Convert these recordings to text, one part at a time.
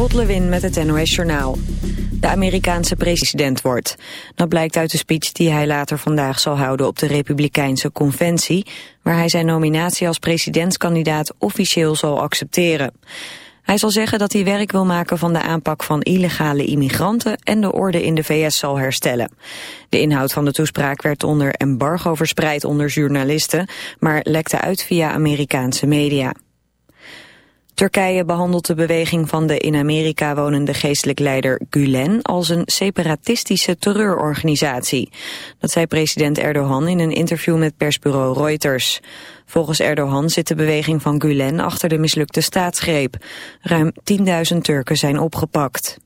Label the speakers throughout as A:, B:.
A: Lot Lewin met het NOS Journaal. De Amerikaanse president wordt. Dat blijkt uit de speech die hij later vandaag zal houden op de Republikeinse Conventie, waar hij zijn nominatie als presidentskandidaat officieel zal accepteren. Hij zal zeggen dat hij werk wil maken van de aanpak van illegale immigranten en de orde in de VS zal herstellen. De inhoud van de toespraak werd onder embargo verspreid onder journalisten, maar lekte uit via Amerikaanse media. Turkije behandelt de beweging van de in Amerika wonende geestelijk leider Gulen als een separatistische terreurorganisatie. Dat zei president Erdogan in een interview met persbureau Reuters. Volgens Erdogan zit de beweging van Gulen achter de mislukte staatsgreep. Ruim 10.000 Turken zijn opgepakt.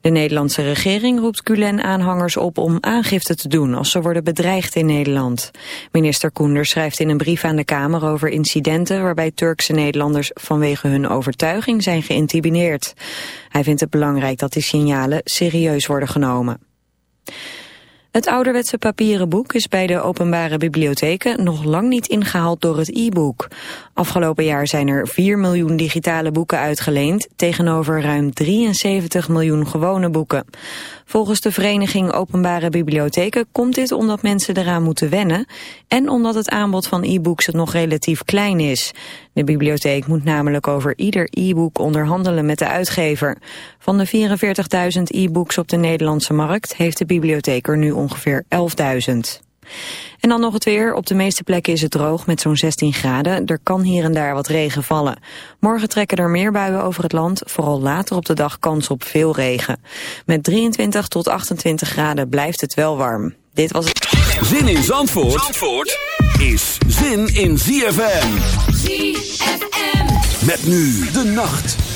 A: De Nederlandse regering roept Gulen-aanhangers op om aangifte te doen als ze worden bedreigd in Nederland. Minister Koenders schrijft in een brief aan de Kamer over incidenten waarbij Turkse Nederlanders vanwege hun overtuiging zijn geïntimideerd. Hij vindt het belangrijk dat die signalen serieus worden genomen. Het ouderwetse papieren boek is bij de openbare bibliotheken nog lang niet ingehaald door het e-book. Afgelopen jaar zijn er 4 miljoen digitale boeken uitgeleend tegenover ruim 73 miljoen gewone boeken. Volgens de vereniging Openbare Bibliotheken komt dit omdat mensen eraan moeten wennen en omdat het aanbod van e-books nog relatief klein is. De bibliotheek moet namelijk over ieder e-book onderhandelen met de uitgever. Van de 44.000 e-books op de Nederlandse markt heeft de bibliotheek er nu ongeveer 11.000. En dan nog het weer. Op de meeste plekken is het droog met zo'n 16 graden. Er kan hier en daar wat regen vallen. Morgen trekken er meer buien over het land. Vooral later op de dag kans op veel regen. Met 23 tot 28 graden blijft het wel warm. Dit was het.
B: Zin in Zandvoort, Zandvoort is zin in ZFM. ZFM. Met nu de nacht.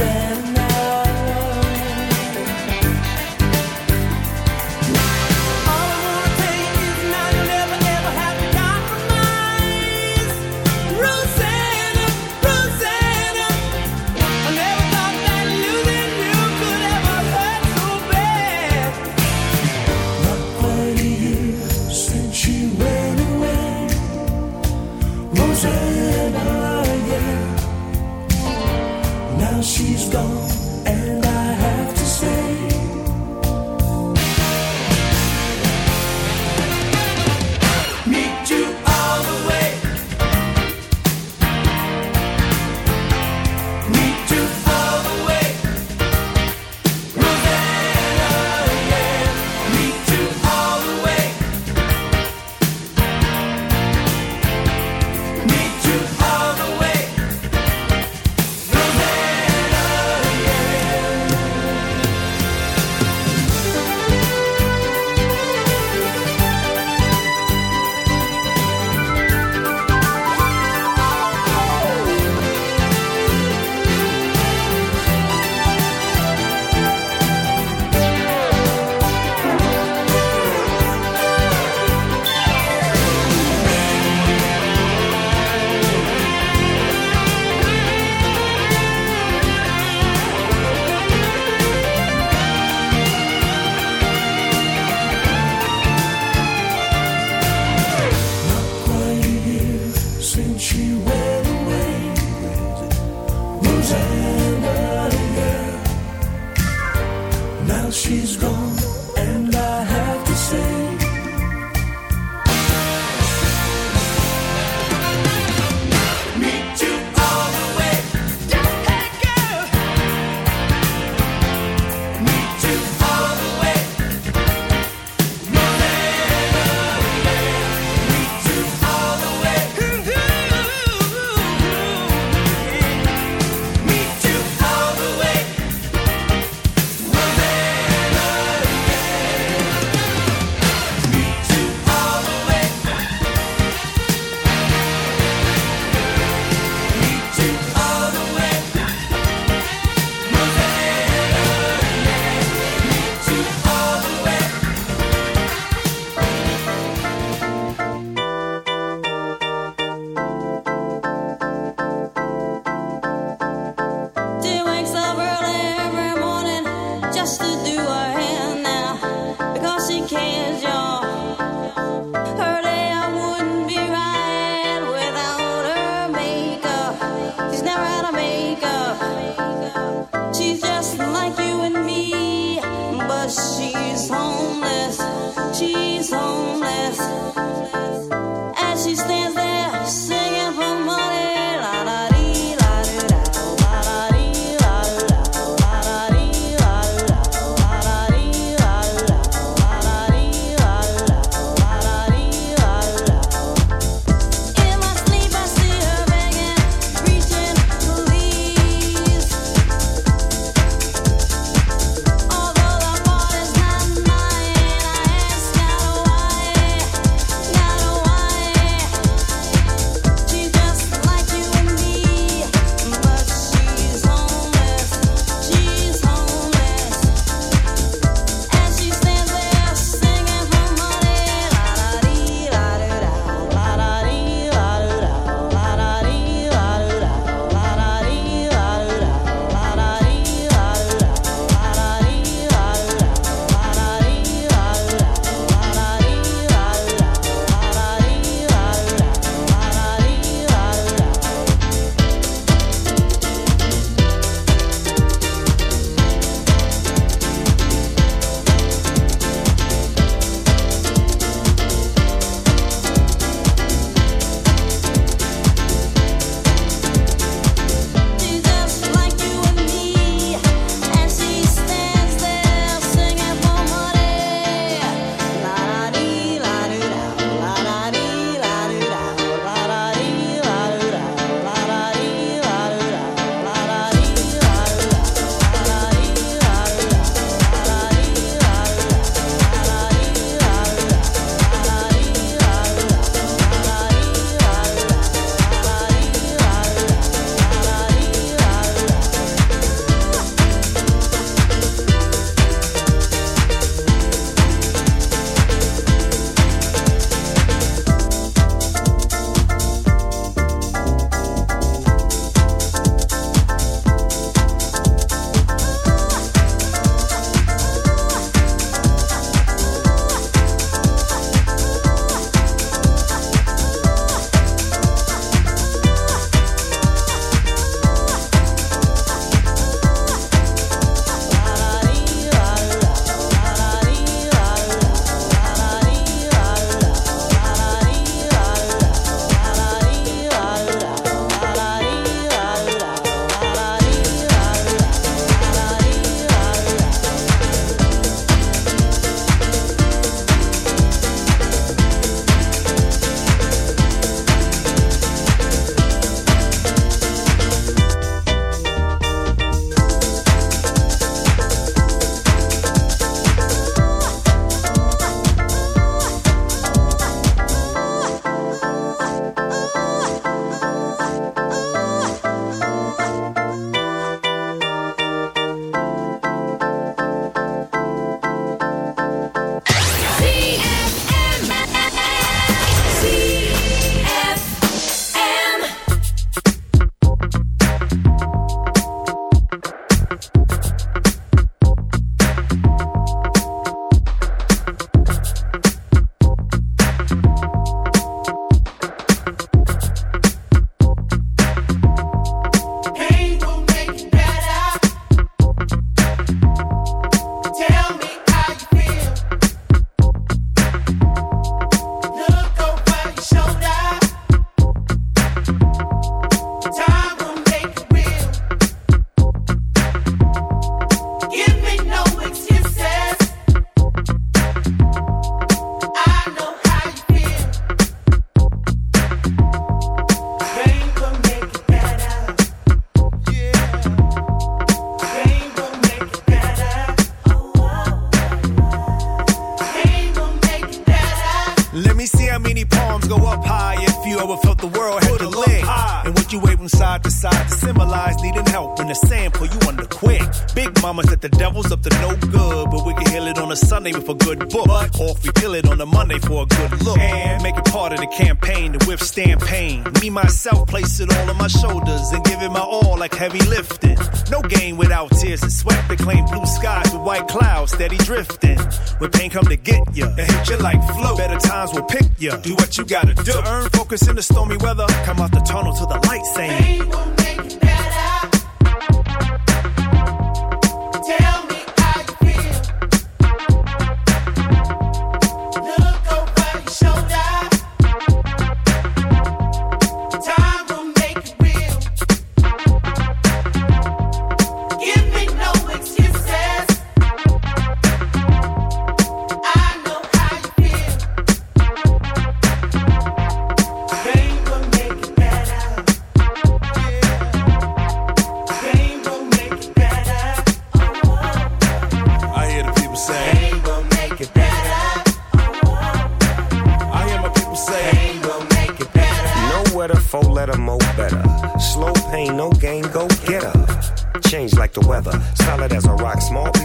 C: And. Fluctuate from side to side to symbolize needing help when the sand sample you under quick. Big mama said the devil's up to no good, but we can heal it on a Sunday with a good book. But, or if we kill it on a Monday for a good look. And make it part of the campaign to withstand pain. Me,
D: myself, place it
B: all on my shoulders and give it my all like heavy lifting. No game without tears and sweat to claim blue skies with white clouds steady drifting. When pain come to get you, it hit you like flow. Better times will pick you. Do what you gotta do. To
E: earn focus in the
F: stormy weather. Come out the
G: tunnel to the
E: light saying. Pain will make it better. Tell me.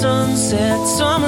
H: Sunset. Summer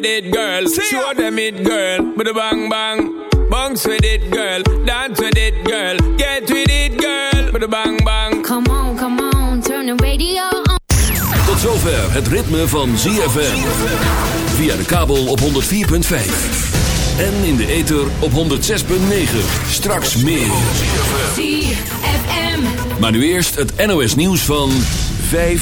D: With it, girl. Show them it, girl. With a bang bang. Bounce with it, girl. Dance with it, girl. Get with it, girl. With a bang bang.
I: Come on, come on, turn the radio on.
J: Tot zover het ritme van ZFM. Via de kabel op 104.5. En in de ether op 106.9. Straks meer.
I: ZFM.
J: Maar nu eerst het NOS nieuws van 5.